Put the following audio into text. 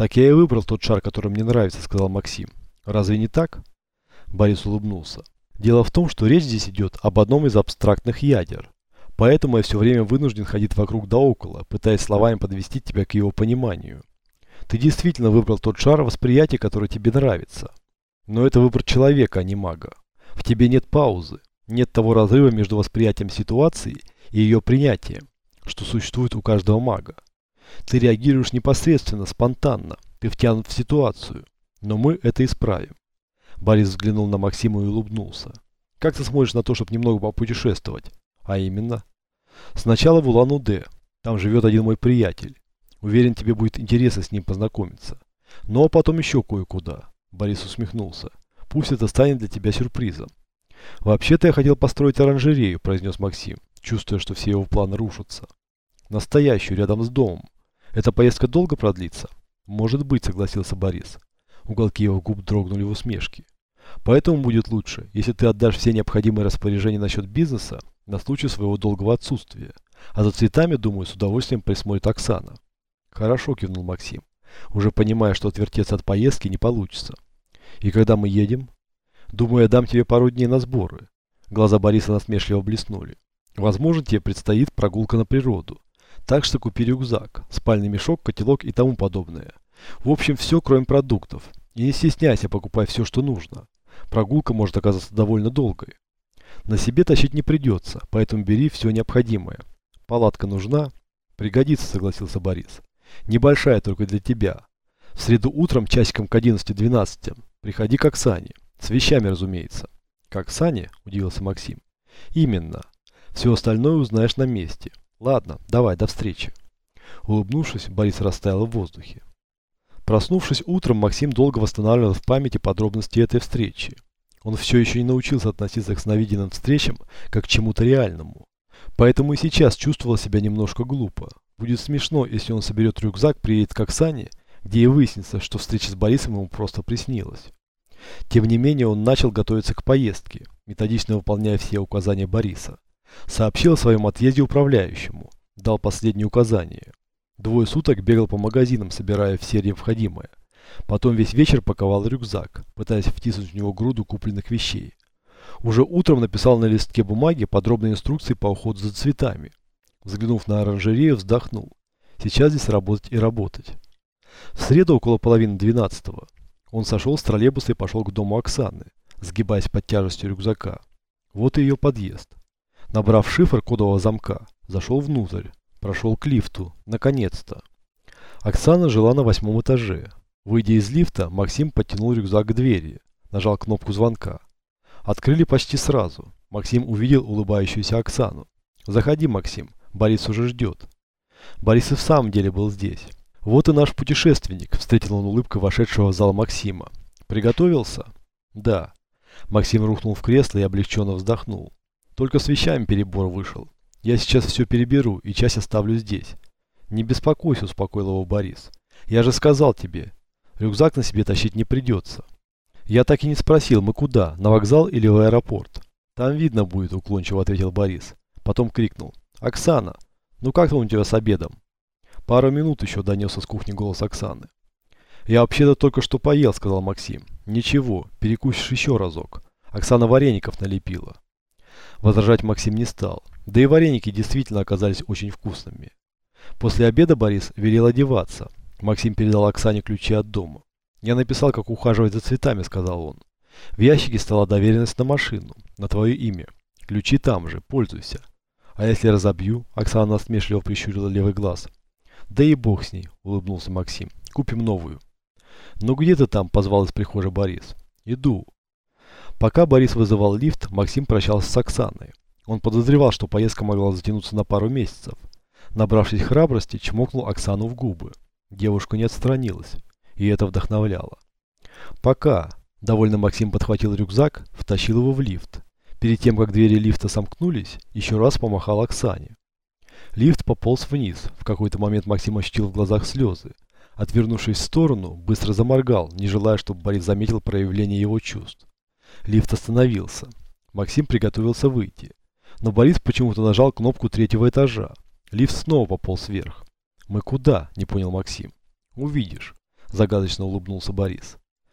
Так я и выбрал тот шар, который мне нравится, сказал Максим. Разве не так? Борис улыбнулся. Дело в том, что речь здесь идет об одном из абстрактных ядер. Поэтому я все время вынужден ходить вокруг да около, пытаясь словами подвести тебя к его пониманию. Ты действительно выбрал тот шар восприятия, который тебе нравится. Но это выбор человека, а не мага. В тебе нет паузы, нет того разрыва между восприятием ситуации и ее принятием, что существует у каждого мага. Ты реагируешь непосредственно, спонтанно, ты втянут в ситуацию. Но мы это исправим. Борис взглянул на Максима и улыбнулся. Как ты смотришь на то, чтобы немного попутешествовать? А именно? Сначала в Улан-Удэ. Там живет один мой приятель. Уверен, тебе будет интересно с ним познакомиться. А потом еще кое-куда. Борис усмехнулся. Пусть это станет для тебя сюрпризом. Вообще-то я хотел построить оранжерею, произнес Максим, чувствуя, что все его планы рушатся. Настоящую, рядом с домом. Эта поездка долго продлится? Может быть, согласился Борис. Уголки его губ дрогнули в усмешке. Поэтому будет лучше, если ты отдашь все необходимые распоряжения насчет бизнеса на случай своего долгого отсутствия. А за цветами, думаю, с удовольствием присмотрит Оксана. Хорошо, кивнул Максим, уже понимая, что отвертеться от поездки не получится. И когда мы едем? Думаю, я дам тебе пару дней на сборы. Глаза Бориса насмешливо блеснули. Возможно, тебе предстоит прогулка на природу. Так что купи рюкзак, спальный мешок, котелок и тому подобное. В общем, все, кроме продуктов. И не стесняйся, покупай все, что нужно. Прогулка может оказаться довольно долгой. На себе тащить не придется, поэтому бери все необходимое. Палатка нужна? Пригодится, согласился Борис. Небольшая только для тебя. В среду утром, часиком к 11-12, приходи к Оксане. С вещами, разумеется. К Оксане? Удивился Максим. Именно. Все остальное узнаешь на месте. Ладно, давай, до встречи. Улыбнувшись, Борис растаял в воздухе. Проснувшись утром, Максим долго восстанавливал в памяти подробности этой встречи. Он все еще не научился относиться к сновиденным встречам как к чему-то реальному. Поэтому и сейчас чувствовал себя немножко глупо. Будет смешно, если он соберет рюкзак, приедет к Оксане, где и выяснится, что встреча с Борисом ему просто приснилась. Тем не менее, он начал готовиться к поездке, методично выполняя все указания Бориса. Сообщил о своем отъезде управляющему, дал последние указания. Двое суток бегал по магазинам, собирая все необходимое. Потом весь вечер паковал рюкзак, пытаясь втиснуть в него груду купленных вещей. Уже утром написал на листке бумаги подробные инструкции по уходу за цветами. Взглянув на оранжерею, вздохнул. Сейчас здесь работать и работать. В среду около половины двенадцатого он сошел с троллейбуса и пошел к дому Оксаны, сгибаясь под тяжестью рюкзака. Вот и ее подъезд. Набрав шифр кодового замка, зашел внутрь. Прошел к лифту. Наконец-то. Оксана жила на восьмом этаже. Выйдя из лифта, Максим подтянул рюкзак к двери. Нажал кнопку звонка. Открыли почти сразу. Максим увидел улыбающуюся Оксану. «Заходи, Максим. Борис уже ждет». Борис и в самом деле был здесь. «Вот и наш путешественник», – встретил он улыбкой вошедшего в зал Максима. «Приготовился?» «Да». Максим рухнул в кресло и облегченно вздохнул. «Только с вещами перебор вышел. Я сейчас все переберу и часть оставлю здесь. Не беспокойся, успокоил его Борис. Я же сказал тебе, рюкзак на себе тащить не придется. Я так и не спросил, мы куда, на вокзал или в аэропорт? Там видно будет, уклончиво ответил Борис. Потом крикнул. Оксана, ну как там у тебя с обедом? Пару минут еще донесся с кухни голос Оксаны. Я вообще-то только что поел, сказал Максим. Ничего, перекусишь еще разок. Оксана вареников налепила. Возражать Максим не стал. Да и вареники действительно оказались очень вкусными. После обеда Борис велел одеваться. Максим передал Оксане ключи от дома. «Я написал, как ухаживать за цветами», — сказал он. «В ящике стала доверенность на машину, на твое имя. Ключи там же, пользуйся. А если разобью?» — Оксана насмешливо прищурила левый глаз. «Да и бог с ней», — улыбнулся Максим. «Купим новую». «Ну где ты там?» — позвал из прихожей Борис. «Иду». Пока Борис вызывал лифт, Максим прощался с Оксаной. Он подозревал, что поездка могла затянуться на пару месяцев. Набравшись храбрости, чмокнул Оксану в губы. Девушка не отстранилась, и это вдохновляло. Пока. Довольно Максим подхватил рюкзак, втащил его в лифт. Перед тем, как двери лифта сомкнулись, еще раз помахал Оксане. Лифт пополз вниз. В какой-то момент Максим ощутил в глазах слезы. Отвернувшись в сторону, быстро заморгал, не желая, чтобы Борис заметил проявление его чувств. Лифт остановился. Максим приготовился выйти. Но Борис почему-то нажал кнопку третьего этажа. Лифт снова пополз вверх. «Мы куда?» – не понял Максим. «Увидишь». Загадочно улыбнулся Борис.